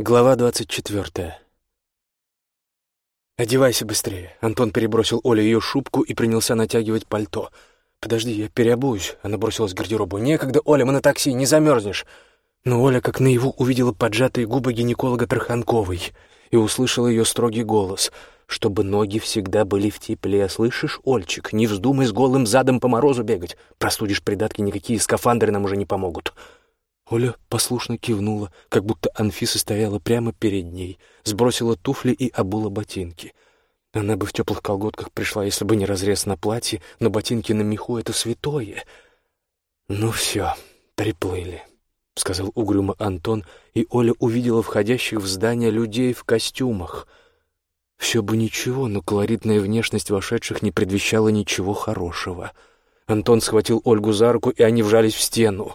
Глава двадцать четвертая. «Одевайся быстрее». Антон перебросил Оле ее шубку и принялся натягивать пальто. «Подожди, я переобуюсь». Она бросилась в гардеробу. «Некогда, Оля, мы на такси, не замерзнешь». Но Оля как наяву увидела поджатые губы гинеколога Тарханковой и услышала ее строгий голос. «Чтобы ноги всегда были в тепле, слышишь, Ольчик? Не вздумай с голым задом по морозу бегать. Простудишь придатки, никакие скафандры нам уже не помогут». Оля послушно кивнула, как будто Анфиса стояла прямо перед ней, сбросила туфли и обула ботинки. Она бы в теплых колготках пришла, если бы не разрез на платье, но ботинки на меху — это святое. «Ну все, приплыли», — сказал угрюмо Антон, и Оля увидела входящих в здание людей в костюмах. Все бы ничего, но колоритная внешность вошедших не предвещала ничего хорошего. Антон схватил Ольгу за руку, и они вжались в стену.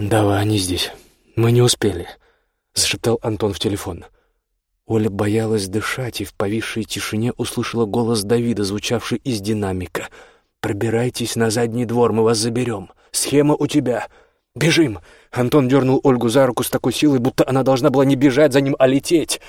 «Давай, они здесь. Мы не успели», — зашептал Антон в телефон. Оля боялась дышать и в повисшей тишине услышала голос Давида, звучавший из динамика. «Пробирайтесь на задний двор, мы вас заберем. Схема у тебя. Бежим!» Антон дернул Ольгу за руку с такой силой, будто она должна была не бежать за ним, а лететь.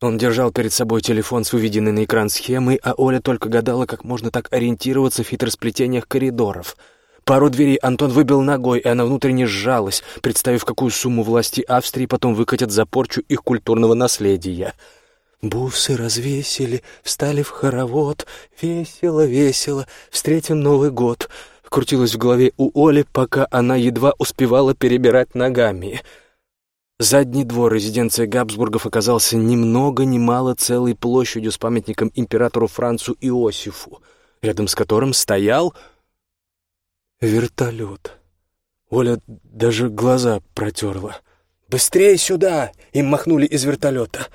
Он держал перед собой телефон с выведенной на экран схемой, а Оля только гадала, как можно так ориентироваться в хитросплетениях коридоров — Пару дверей Антон выбил ногой, и она внутренне сжалась, представив, какую сумму власти Австрии потом выкатят за порчу их культурного наследия. Бусы развесили, встали в хоровод, весело, весело, встретим Новый год. Крутилась в голове у Оли, пока она едва успевала перебирать ногами. Задний двор резиденции Габсбургов оказался ни много ни мало целой площадью с памятником императору Францу Иосифу, рядом с которым стоял Вертолет. Оля даже глаза протерла. «Быстрее сюда!» — им махнули из вертолета.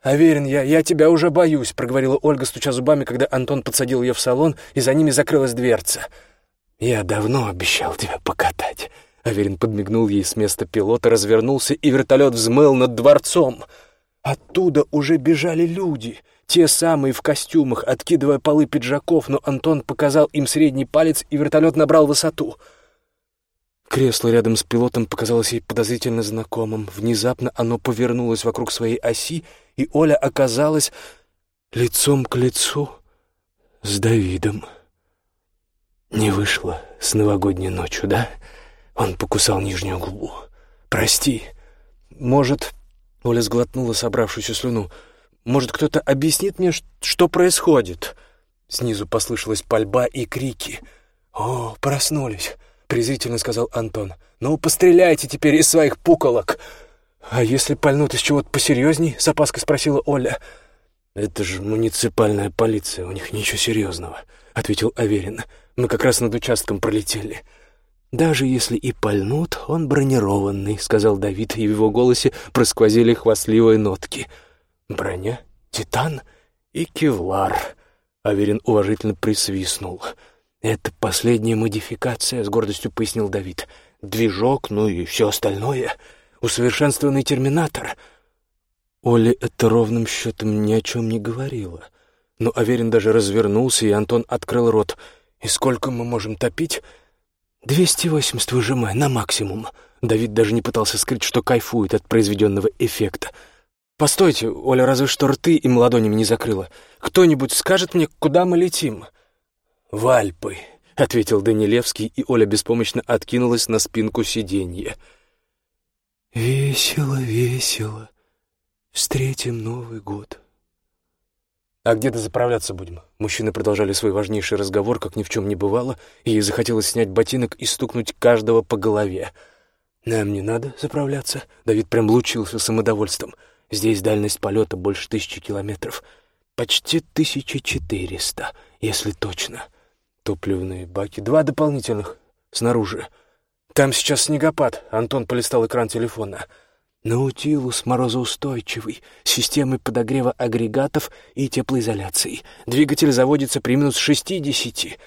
«Аверин, я, я тебя уже боюсь», — проговорила Ольга, стуча зубами, когда Антон подсадил ее в салон, и за ними закрылась дверца. «Я давно обещал тебя покатать». Аверин подмигнул ей с места пилота, развернулся, и вертолет взмыл над дворцом. Оттуда уже бежали люди — те самые в костюмах, откидывая полы пиджаков, но Антон показал им средний палец, и вертолет набрал высоту. Кресло рядом с пилотом показалось ей подозрительно знакомым. Внезапно оно повернулось вокруг своей оси, и Оля оказалась лицом к лицу с Давидом. Не вышло с новогодней ночью, да? Он покусал нижнюю губу. «Прости. Может...» — Оля сглотнула собравшуюся слюну — может, кто-то объяснит мне, что происходит?» Снизу послышалась пальба и крики. «О, проснулись», — презрительно сказал Антон. «Ну, постреляйте теперь из своих пуколок!» «А если пальнут из чего-то посерьезней?» — с опаской спросила Оля. «Это же муниципальная полиция, у них ничего серьезного», — ответил Аверин. «Мы как раз над участком пролетели». «Даже если и пальнут, он бронированный», — сказал Давид, и в его голосе просквозили хвастливые нотки. Броня, титан и кевлар. Аверин уважительно присвистнул. «Это последняя модификация», — с гордостью пояснил Давид. «Движок, ну и все остальное. Усовершенствованный терминатор». Оля это ровным счетом ни о чем не говорила. Но Аверин даже развернулся, и Антон открыл рот. «И сколько мы можем топить?» «Двести восемьдесят выжимай, на максимум». Давид даже не пытался скрыть, что кайфует от произведенного эффекта. «Постойте, Оля разве что рты им ладонями не закрыла. Кто-нибудь скажет мне, куда мы летим?» «В Альпы», — ответил Данилевский, и Оля беспомощно откинулась на спинку сиденья. «Весело, весело. Встретим Новый год». «А где-то заправляться будем?» Мужчины продолжали свой важнейший разговор, как ни в чем не бывало, и ей захотелось снять ботинок и стукнуть каждого по голове. «Нам не надо заправляться», — Давид прям лучился самодовольством. «Давид» Здесь дальность полета больше тысячи километров. Почти тысяча четыреста, если точно. Топливные баки. Два дополнительных. Снаружи. Там сейчас снегопад. Антон полистал экран телефона. Наутилус морозоустойчивый, с системой подогрева агрегатов и теплоизоляцией. Двигатель заводится при минус шестидесяти.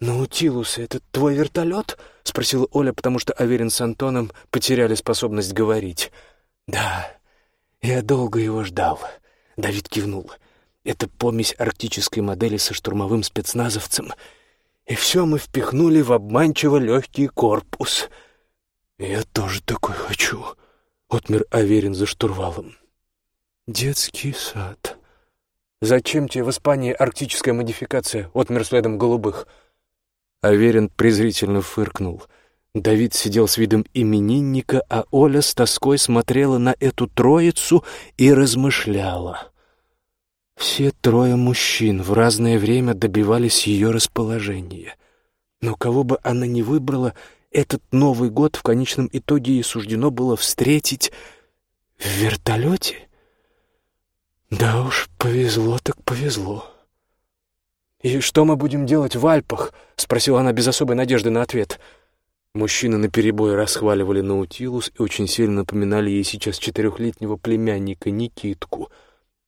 «Наутилус — это твой вертолет?» — спросила Оля, потому что Аверин с Антоном потеряли способность говорить. «Да, «Я долго его ждал», — Давид кивнул. «Это помесь арктической модели со штурмовым спецназовцем. И все мы впихнули в обманчиво легкий корпус. Я тоже такой хочу». отмер Аверин за штурвалом. «Детский сад». «Зачем тебе в Испании арктическая модификация?» — отмер следом голубых. Аверин презрительно фыркнул. Давид сидел с видом именинника, а Оля с тоской смотрела на эту троицу и размышляла. Все трое мужчин в разное время добивались ее расположения. Но кого бы она ни выбрала, этот Новый год в конечном итоге ей суждено было встретить в вертолете. Да уж, повезло так повезло. «И что мы будем делать в Альпах?» — спросила она без особой надежды на ответ. Мужчины наперебой расхваливали Наутилус и очень сильно напоминали ей сейчас четырехлетнего племянника Никитку.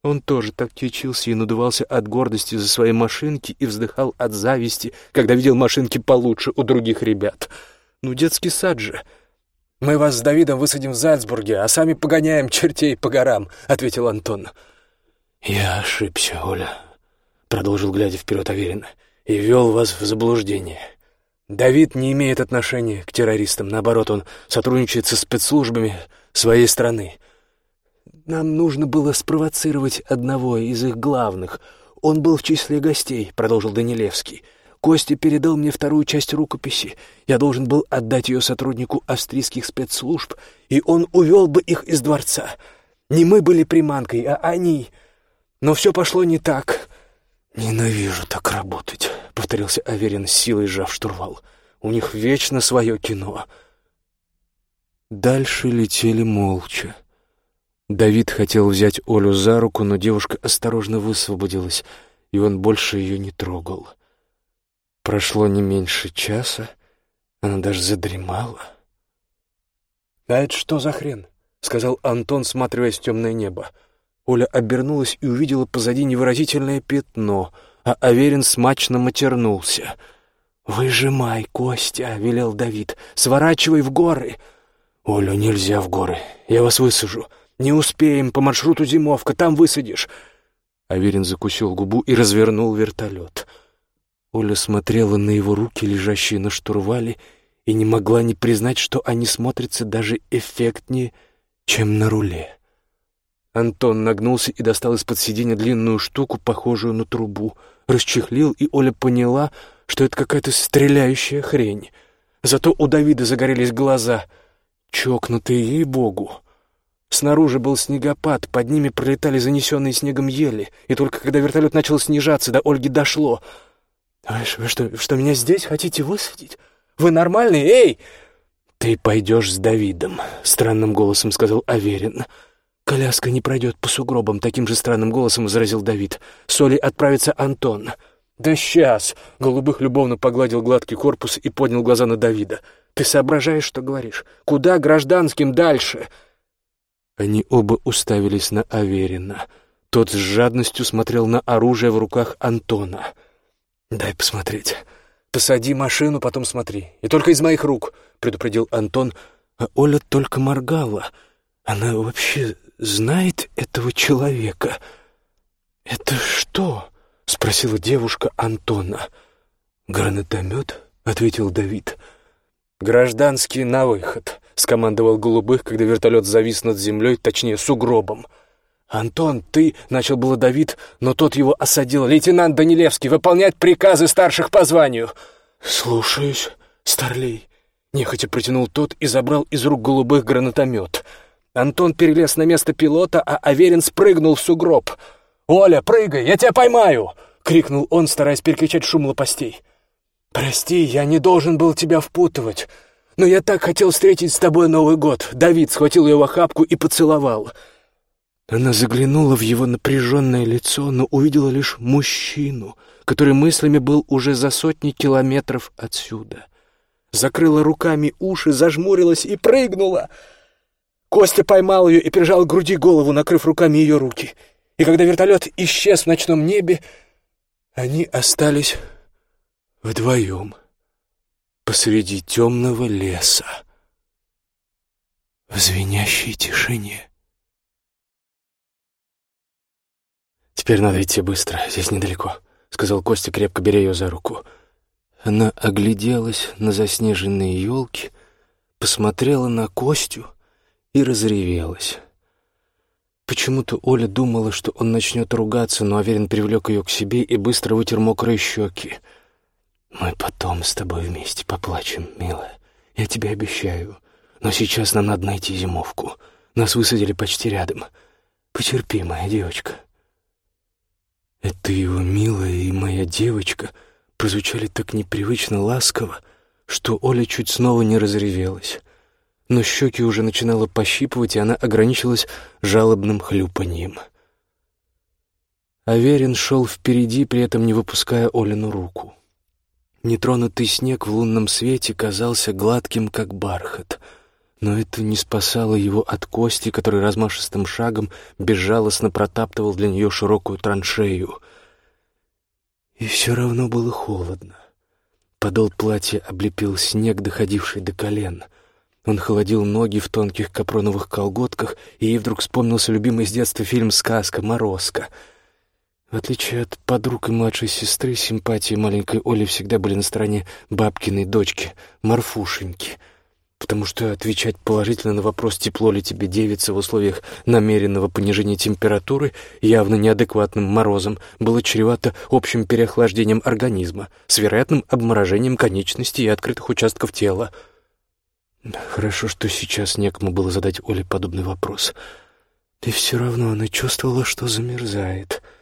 Он тоже так течился и надувался от гордости за свои машинки и вздыхал от зависти, когда видел машинки получше у других ребят. «Ну, детский сад же!» «Мы вас с Давидом высадим в Зальцбурге, а сами погоняем чертей по горам», — ответил Антон. «Я ошибся, Оля», продолжил, глядя вперед Аверин, — «и вел вас в заблуждение. Давид не имеет отношения к террористам, наоборот, он сотрудничает со спецслужбами своей страны. Нам нужно было спровоцировать одного из их главных. Он был в числе гостей», — продолжил Данилевский. «Костя передал мне вторую часть рукописи. Я должен был отдать ее сотруднику австрийских спецслужб, и он увел бы их из дворца. Не мы были приманкой, а они. Но все пошло не так». «Ненавижу так работать», — повторился Аверин с силой сжав штурвал. «У них вечно свое кино». Дальше летели молча. Давид хотел взять Олю за руку, но девушка осторожно высвободилась, и он больше ее не трогал. Прошло не меньше часа, она даже задремала. «А это что за хрен?» — сказал Антон, сматриваясь в темное небо. Оля обернулась и увидела позади невыразительное пятно, а Аверин смачно матернулся. «Выжимай, Костя!» — велел Давид. «Сворачивай в горы!» «Олю, нельзя в горы. Я вас высажу. Не успеем, по маршруту зимовка, там высадишь». Аверин закусил губу и развернул вертолет. Оля смотрела на его руки, лежащие на штурвале, и не могла не признать, что они смотрятся даже эффектнее, чем на руле. Антон нагнулся и достал из-под сиденья длинную штуку, похожую на трубу. Расчехлил, и Оля поняла, что это какая-то стреляющая хрень. Зато у Давида загорелись глаза. Чокнутые, ей-богу. Снаружи был снегопад, под ними пролетали занесенные снегом ели, и только когда вертолет начал снижаться, до Ольги дошло. «Вы, вы что, что, меня здесь хотите высадить? Вы нормальный? Эй!» «Ты пойдешь с Давидом», — странным голосом сказал Аверин. «Аверин». «Коляска не пройдет по сугробам», — таким же странным голосом возразил Давид. «Соли отправится Антон». «Да сейчас!» — Голубых любовно погладил гладкий корпус и поднял глаза на Давида. «Ты соображаешь, что говоришь? Куда гражданским дальше?» Они оба уставились на Аверина. Тот с жадностью смотрел на оружие в руках Антона. «Дай посмотреть. Посади машину, потом смотри. И только из моих рук», — предупредил Антон. А Оля только моргала. Она вообще знает этого человека. «Это что?» — спросила девушка Антона. «Гранатомет?» — ответил Давид. «Гражданский на выход», — скомандовал Голубых, когда вертолет завис над землей, точнее, сугробом. «Антон, ты...» — начал было Давид, но тот его осадил. «Лейтенант Данилевский, выполнять приказы старших по званию!» «Слушаюсь, Старлей», — нехотя протянул тот и забрал из рук Голубых гранатомет — Антон перелез на место пилота, а Аверин спрыгнул в сугроб. «Оля, прыгай, я тебя поймаю!» — крикнул он, стараясь перекричать шум лопастей. «Прости, я не должен был тебя впутывать, но я так хотел встретить с тобой Новый год». Давид схватил ее в охапку и поцеловал. Она заглянула в его напряженное лицо, но увидела лишь мужчину, который мыслями был уже за сотни километров отсюда. Закрыла руками уши, зажмурилась и прыгнула — Костя поймал ее и прижал к груди голову, накрыв руками ее руки. И когда вертолет исчез в ночном небе, они остались вдвоем посреди темного леса в звенящей тишине. «Теперь надо идти быстро, здесь недалеко», — сказал Костя, крепко беря ее за руку. Она огляделась на заснеженные елки, посмотрела на Костю — и разревелась. Почему-то Оля думала, что он начнет ругаться, но Аверин привлек ее к себе и быстро вытер мокрые щеки. «Мы потом с тобой вместе поплачем, милая. Я тебе обещаю. Но сейчас нам надо найти зимовку. Нас высадили почти рядом. Потерпи, моя девочка». Это его милая и моя девочка прозвучали так непривычно ласково, что Оля чуть снова не разревелась. Но щеки уже начинало пощипывать, и она ограничилась жалобным хлюпаньем. Аверин шел впереди, при этом не выпуская Олину руку. Нетронутый снег в лунном свете казался гладким, как бархат. Но это не спасало его от кости, который размашистым шагом безжалостно протаптывал для нее широкую траншею. И все равно было холодно. Подол платья облепил снег, доходивший до колен. Он холодил ноги в тонких капроновых колготках, и ей вдруг вспомнился любимый с детства фильм «Сказка Морозко», в отличие от подруг и младшей сестры, симпатии маленькой Оли всегда были на стороне бабкиной дочки, Марфушеньки, потому что отвечать положительно на вопрос, тепло ли тебе девица в условиях намеренного понижения температуры, явно неадекватным морозом, было чревато общим переохлаждением организма с вероятным обморожением конечностей и открытых участков тела. Хорошо, что сейчас некому было задать Оле подобный вопрос. И все равно она чувствовала, что замерзает —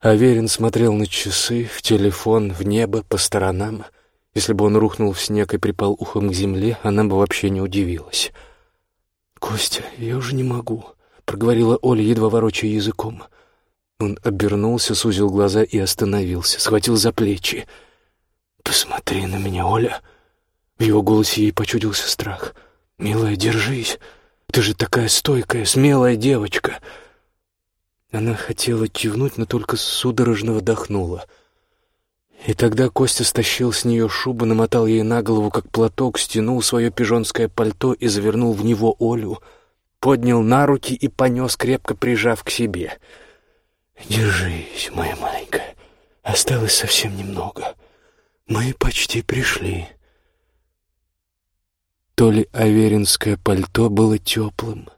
Аверин смотрел на часы, в телефон, в небо, по сторонам. Если бы он рухнул в снег и припал ухом к земле, она бы вообще не удивилась. «Костя, я уже не могу», — проговорила Оля, едва ворочая языком. Он обернулся, сузил глаза и остановился, схватил за плечи. «Посмотри на меня, Оля!» В его голосе ей почудился страх. «Милая, держись! Ты же такая стойкая, смелая девочка!» Она хотела кивнуть, но только судорожно вдохнула. И тогда Костя стащил с нее шубу, намотал ей на голову, как платок, стянул свое пижонское пальто и завернул в него Олю, поднял на руки и понес, крепко прижав к себе. «Держись, моя маленькая, осталось совсем немного. Мы почти пришли». То ли аверинское пальто было теплым,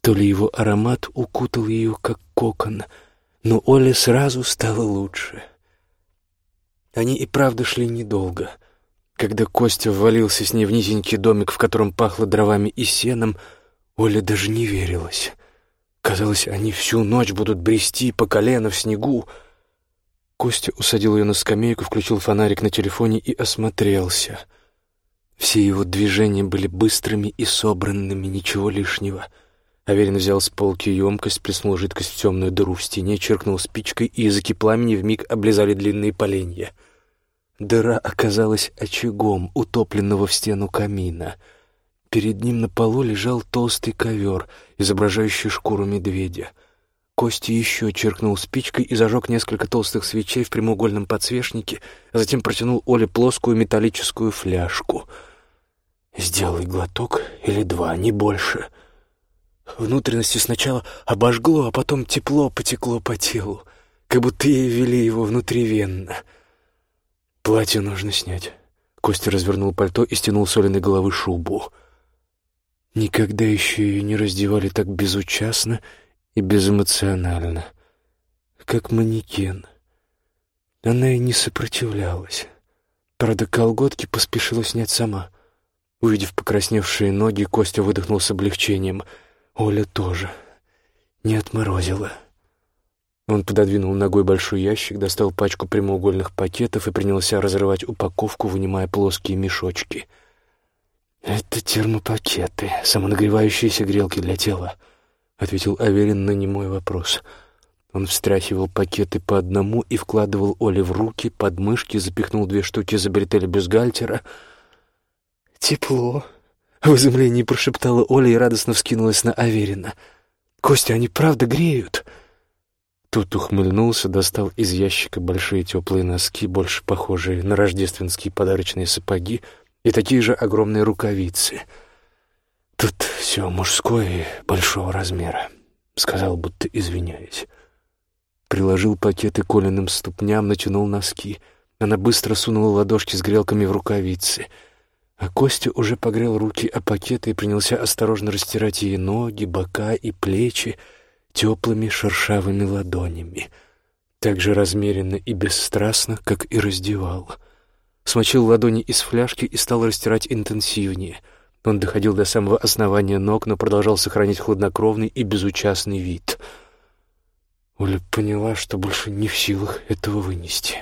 то ли его аромат укутал ее, как кокон, но Оле сразу стало лучше. Они и правда шли недолго. Когда Костя ввалился с ней в низенький домик, в котором пахло дровами и сеном, Оля даже не верилась. Казалось, они всю ночь будут брести по колено в снегу. Костя усадил ее на скамейку, включил фонарик на телефоне и осмотрелся. Все его движения были быстрыми и собранными, ничего лишнего — Аверин взял с полки емкость, плеснул жидкость в темную дыру в стене, черкнул спичкой, и языки пламени вмиг облизали длинные поленья. Дыра оказалась очагом, утопленного в стену камина. Перед ним на полу лежал толстый ковер, изображающий шкуру медведя. Кости еще черкнул спичкой и зажег несколько толстых свечей в прямоугольном подсвечнике, а затем протянул Оле плоскую металлическую фляжку. «Сделай глоток или два, не больше», Внутренности сначала обожгло, а потом тепло потекло по телу, как будто ей ввели его внутривенно. Платье нужно снять. Костя развернул пальто и стянул с Олиной головы шубу. Никогда еще ее не раздевали так безучастно и безэмоционально, как манекен. Она и не сопротивлялась. Правда, колготки поспешила снять сама. Увидев покрасневшие ноги, Костя выдохнул с облегчением — Оля тоже не отморозила. Он пододвинул ногой большой ящик, достал пачку прямоугольных пакетов и принялся разрывать упаковку, вынимая плоские мешочки. «Это термопакеты, самонагревающиеся грелки для тела», — ответил Аверин на немой вопрос. Он встряхивал пакеты по одному и вкладывал Оле в руки, под мышки, запихнул две штуки изобретели бюстгальтера. «Тепло», в изумлении прошептала Оля и радостно вскинулась на Аверина. «Костя, они правда греют?» Тут ухмыльнулся, достал из ящика большие теплые носки, больше похожие на рождественские подарочные сапоги, и такие же огромные рукавицы. «Тут все мужское и большого размера», — сказал, будто извиняясь. Приложил пакеты Колиным ступням, натянул носки. Она быстро сунула ладошки с грелками в рукавицы — А Костя уже погрел руки о пакеты и принялся осторожно растирать ей ноги, бока и плечи теплыми шершавыми ладонями, так же размеренно и бесстрастно, как и раздевал. Смочил ладони из фляжки и стал растирать интенсивнее. Он доходил до самого основания ног, но продолжал сохранять хладнокровный и безучастный вид. Оля поняла, что больше не в силах этого вынести.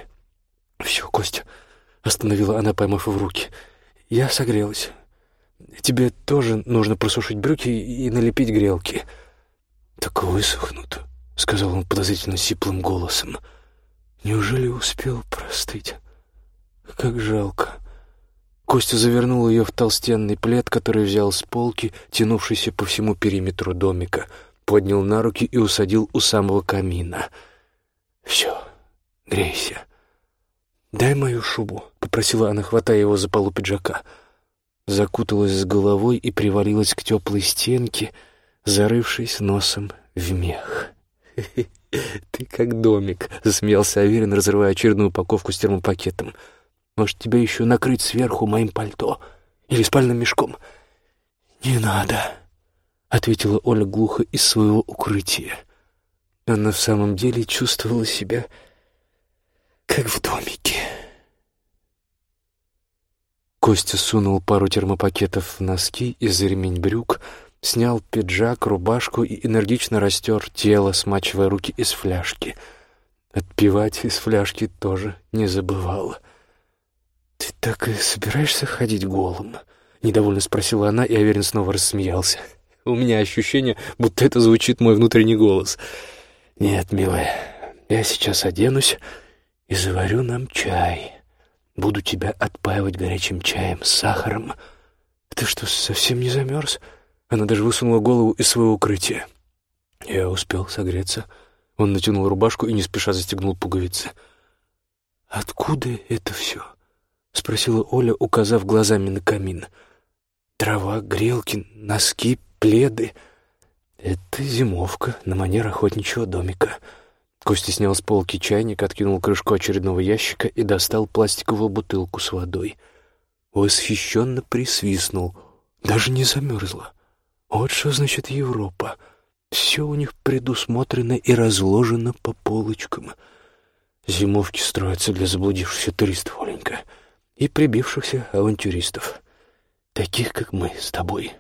«Все, Костя», — остановила она, поймав в руки, — «Я согрелась. Тебе тоже нужно просушить брюки и налепить грелки». «Так высохнут», — сказал он подозрительно сиплым голосом. «Неужели успел простыть? Как жалко». Костя завернул ее в толстенный плед, который взял с полки, тянувшийся по всему периметру домика, поднял на руки и усадил у самого камина. «Все, грейся». «Дай мою шубу», — попросила она, хватая его за полу пиджака. Закуталась с головой и привалилась к теплой стенке, зарывшись носом в мех. «Ты как домик», — засмеялся Аверин, разрывая очередную упаковку с термопакетом. «Может, тебя еще накрыть сверху моим пальто или спальным мешком?» «Не надо», — ответила Оля глухо из своего укрытия. Она в самом деле чувствовала себя как в домике. Костя сунул пару термопакетов в носки и за ремень брюк, снял пиджак, рубашку и энергично растер тело, смачивая руки из фляжки. Отпивать из фляжки тоже не забывал. «Ты так и собираешься ходить голым?» — недовольно спросила она, и Аверин снова рассмеялся. «У меня ощущение, будто это звучит мой внутренний голос». «Нет, милая, я сейчас оденусь, и заварю нам чай. Буду тебя отпаивать горячим чаем с сахаром. Ты что, совсем не замерз?» Она даже высунула голову из своего укрытия. Я успел согреться. Он натянул рубашку и не спеша застегнул пуговицы. «Откуда это все?» — спросила Оля, указав глазами на камин. «Трава, грелки, носки, пледы. Это зимовка на манер охотничьего домика». Костя снял с полки чайник, откинул крышку очередного ящика и достал пластиковую бутылку с водой. Восхищенно присвистнул. Даже не замерзла. Вот что значит Европа. Все у них предусмотрено и разложено по полочкам. Зимовки строятся для заблудившихся туристов, Оленька, и прибившихся авантюристов. Таких, как мы с тобой.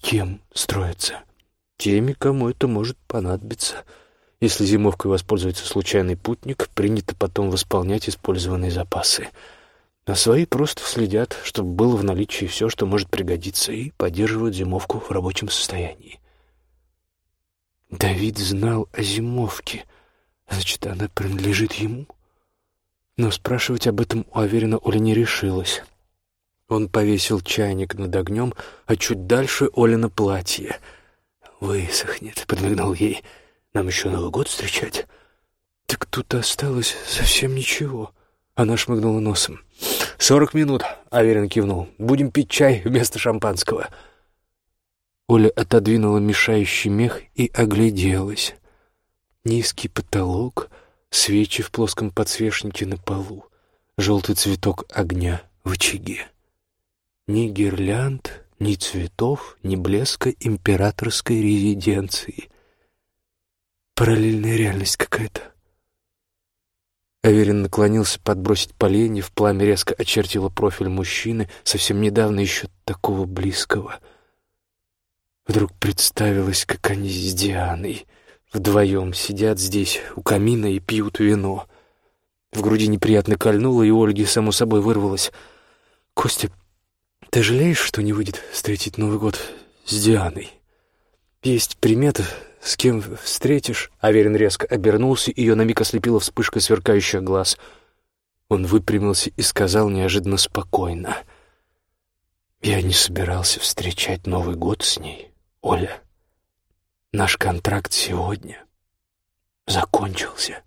Кем строятся? Теми, кому это может понадобиться — если зимовкой воспользуется случайный путник, принято потом восполнять использованные запасы. А свои просто следят, чтобы было в наличии все, что может пригодиться, и поддерживают зимовку в рабочем состоянии. Давид знал о зимовке, значит, она принадлежит ему. Но спрашивать об этом у Аверина Оля не решилась. Он повесил чайник над огнем, а чуть дальше Олина платье. «Высохнет», — подмигнул ей, — нам еще Новый год встречать. Так тут осталось совсем ничего. Она шмыгнула носом. «Сорок минут», — Аверин кивнул. «Будем пить чай вместо шампанского». Оля отодвинула мешающий мех и огляделась. Низкий потолок, свечи в плоском подсвечнике на полу, желтый цветок огня в очаге. Ни гирлянд, ни цветов, ни блеска императорской резиденции. Параллельная реальность какая-то. Аверин наклонился подбросить поленья, в пламя резко очертила профиль мужчины, совсем недавно еще такого близкого. Вдруг представилось, как они с Дианой вдвоем сидят здесь, у камина, и пьют вино. В груди неприятно кольнуло, и Ольге само собой вырвалось. «Костя, ты жалеешь, что не выйдет встретить Новый год с Дианой? Есть примета, с кем встретишь?» Аверин резко обернулся, ее на миг ослепила вспышка сверкающих глаз. Он выпрямился и сказал неожиданно спокойно. «Я не собирался встречать Новый год с ней, Оля. Наш контракт сегодня закончился».